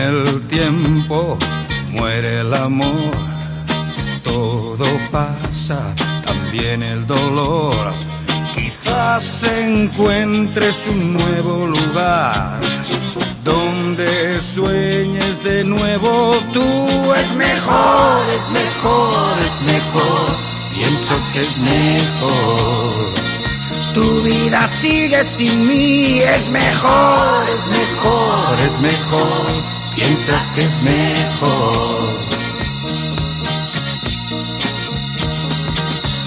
el tiempo, muere el amor, todo pasa, también el dolor. Quizás encuentres un nuevo lugar donde sueñes de nuevo tú. Es mejor, es mejor, es mejor, pienso que es mejor. Tu vida sigue sin mí, es mejor, es mejor, mejor, piensa que es mejor.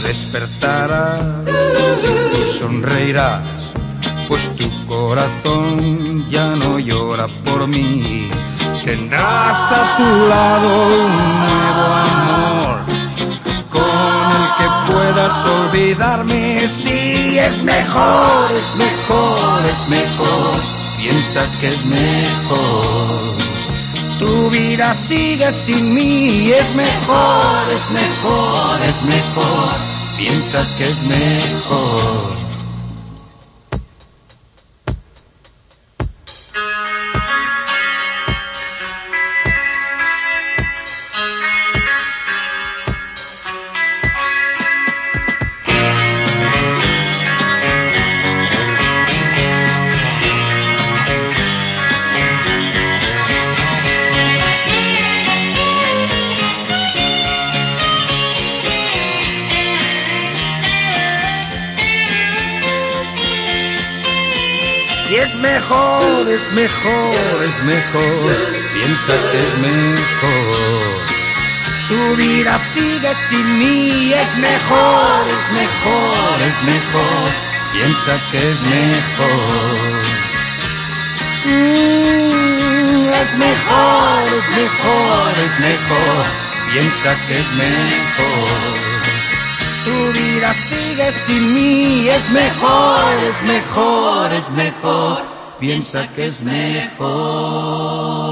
Despertarás y sonreirás, pues tu corazón ya no llora por mí. Tendrás a tu lado un nuevo amor con el que puedas olvidarme. Sí, es mejor, es mejor, es mejor. Piensa que es mejor. Tu vida sigue sin mí, es mejor, es mejor, es mejor. Piensa que es mejor. Y es mejor, es mejor, es mejor. Piensa que es mejor. Tu vida sigue sin mí, es mejor, es mejor, es mejor. Piensa que es mejor. Mm, es mejor, es mejor, es mejor. Piensa que es mejor. Sigue sin mí, es mejor, es mejor, es mejor. Piensa que es mejor.